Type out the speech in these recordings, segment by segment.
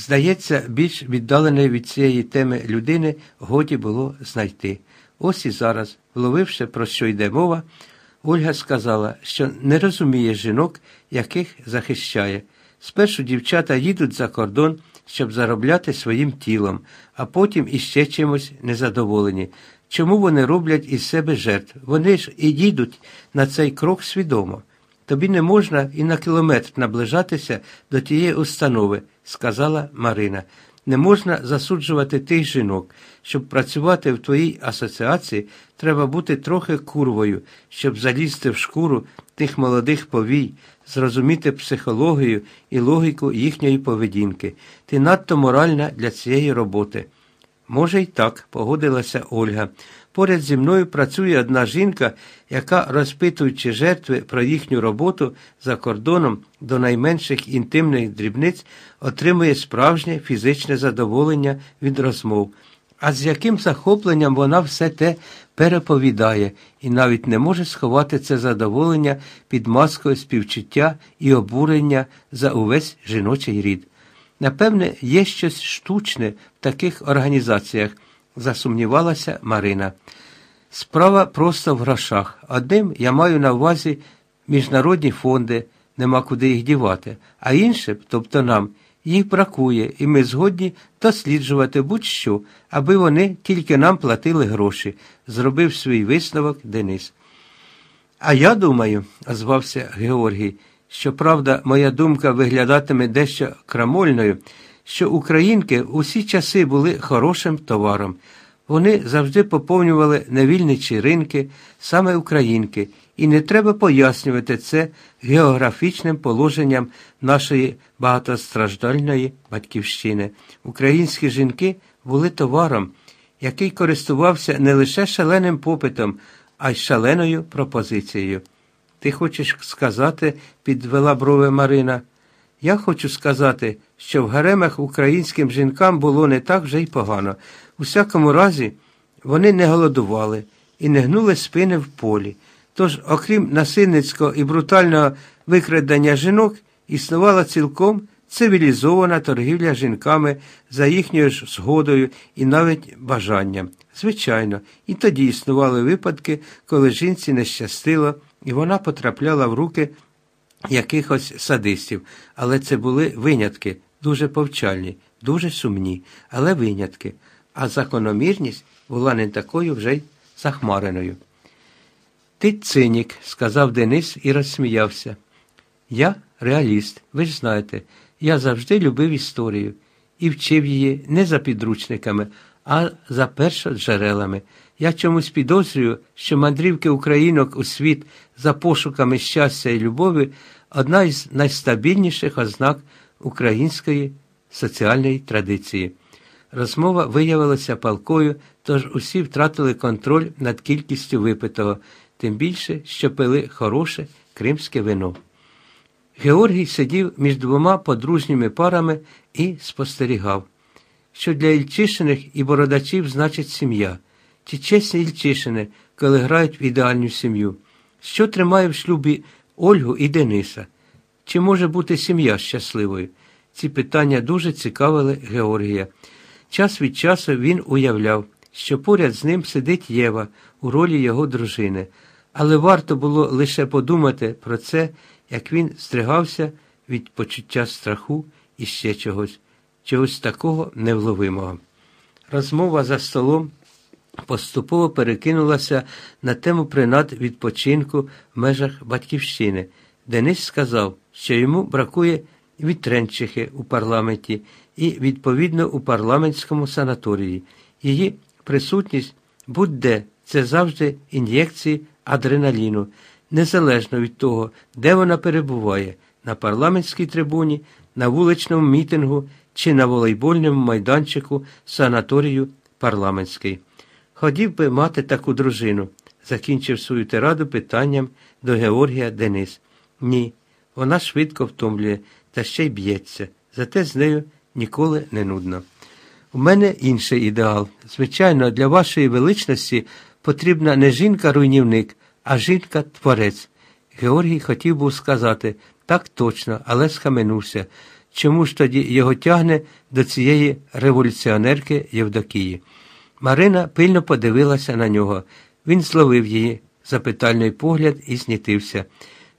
Здається, більш віддаленої від цієї теми людини годі було знайти. Ось і зараз, вловивши, про що йде мова, Ольга сказала, що не розуміє жінок, яких захищає. Спершу дівчата їдуть за кордон, щоб заробляти своїм тілом, а потім іще чимось незадоволені. Чому вони роблять із себе жертв? Вони ж і їдуть на цей крок свідомо. Тобі не можна і на кілометр наближатися до тієї установи, сказала Марина. Не можна засуджувати тих жінок. Щоб працювати в твоїй асоціації, треба бути трохи курвою, щоб залізти в шкуру тих молодих повій, зрозуміти психологію і логіку їхньої поведінки. Ти надто моральна для цієї роботи. Може, й так, погодилася Ольга. Поряд зі мною працює одна жінка, яка, розпитуючи жертви про їхню роботу за кордоном до найменших інтимних дрібниць, отримує справжнє фізичне задоволення від розмов. А з яким захопленням вона все те переповідає і навіть не може сховати це задоволення під маскою співчуття і обурення за увесь жіночий рід. Напевне, є щось штучне в таких організаціях, засумнівалася Марина. Справа просто в грошах. Одним я маю на увазі міжнародні фонди, нема куди їх дівати, а іншим, тобто нам, їх бракує, і ми згодні досліджувати будь-що, аби вони тільки нам платили гроші, зробив свій висновок Денис. А я думаю, озвався Георгій, що правда, моя думка виглядатиме дещо крамольною, що українки усі часи були хорошим товаром. Вони завжди поповнювали невільничі ринки, саме українки, і не треба пояснювати це географічним положенням нашої багатостраждальної батьківщини. Українські жінки були товаром, який користувався не лише шаленим попитом, а й шаленою пропозицією. Ти хочеш сказати, підвела брови Марина. Я хочу сказати, що в гаремах українським жінкам було не так вже й погано. У всякому разі, вони не голодували і не гнули спини в полі. Тож, окрім насильницького і брутального викрадення жінок, існувала цілком цивілізована торгівля жінками за їхньою ж згодою і навіть бажанням. Звичайно, і тоді існували випадки, коли жінці не щастило, і вона потрапляла в руки якихось садистів, але це були винятки, дуже повчальні, дуже сумні, але винятки, а закономірність була не такою вже й захмареною. Ти цинік, сказав Денис і розсміявся. Я реаліст, ви ж знаєте, я завжди любив історію і вчив її не за підручниками, а за першоджерелами. Я чомусь підозрюю, що мандрівки українок у світ за пошуками щастя і любові одна із найстабільніших ознак української соціальної традиції. Розмова виявилася палкою, тож усі втратили контроль над кількістю випитого, тим більше, що пили хороше кримське вино. Георгій сидів між двома подружніми парами і спостерігав, що для Ільчишиних і бородачів значить сім'я, ті чесні Ільчишини, коли грають в ідеальну сім'ю, що тримає в шлюбі Ольгу і Дениса, чи може бути сім'я щасливою? Ці питання дуже цікавили Георгія. Час від часу він уявляв, що поряд з ним сидить Єва у ролі його дружини, але варто було лише подумати про це, як він стригався від почуття страху і ще чогось, чогось такого невловимого. Розмова за столом поступово перекинулася на тему принад відпочинку в межах Батьківщини. Денис сказав, що йому бракує вітренчихи у парламенті і, відповідно, у парламентському санаторії. Її присутність будь-де це завжди ін'єкції адреналіну, незалежно від того, де вона перебуває на парламентській трибуні, на вуличному мітингу чи на волейбольному майданчику санаторію парламентський. Ходів би мати таку дружину, закінчив свою тираду питанням до Георгія Денис. Ні, вона швидко втомлює та ще й б'ється, зате з нею ніколи не нудно. У мене інший ідеал. Звичайно, для вашої величності потрібна не жінка-руйнівник, а жінка-творець. Георгій хотів був сказати так точно, але схаменувся. Чому ж тоді його тягне до цієї революціонерки Євдокії. Марина пильно подивилася на нього. Він зловив її запитальний погляд і знітився.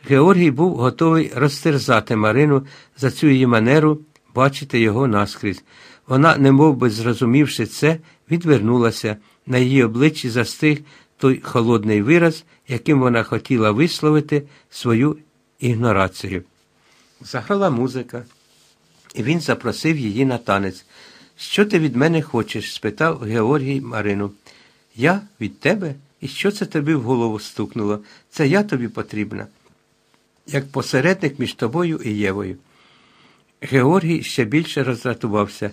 Георгій був готовий розтерзати Марину за цю її манеру бачити його наскрізь. Вона, немов би зрозумівши це, відвернулася. На її обличчі застиг той холодний вираз, яким вона хотіла висловити свою ігнорацію. Заграла музика, і він запросив її на танець. Що ти від мене хочеш? спитав Георгій Марину. Я від тебе? І що це тобі в голову стукнуло? Це я тобі потрібна, як посередник між тобою і Євою. Георгій ще більше роздратувався.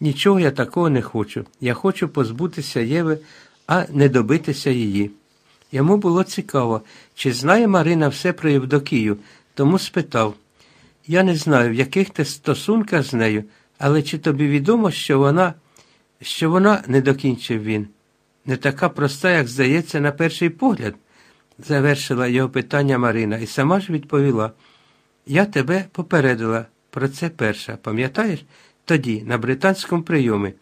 Нічого я такого не хочу. Я хочу позбутися Єви, а не добитися її. Йому було цікаво, чи знає Марина все про Євдокію, тому спитав Я не знаю, в яких ти стосунках з нею, але чи тобі відомо, що вона, що вона, не докінчив він, не така проста, як здається, на перший погляд, завершила його питання Марина і сама ж відповіла. Я тебе попередила про це перша, пам'ятаєш? Тоді, на британському прийомі.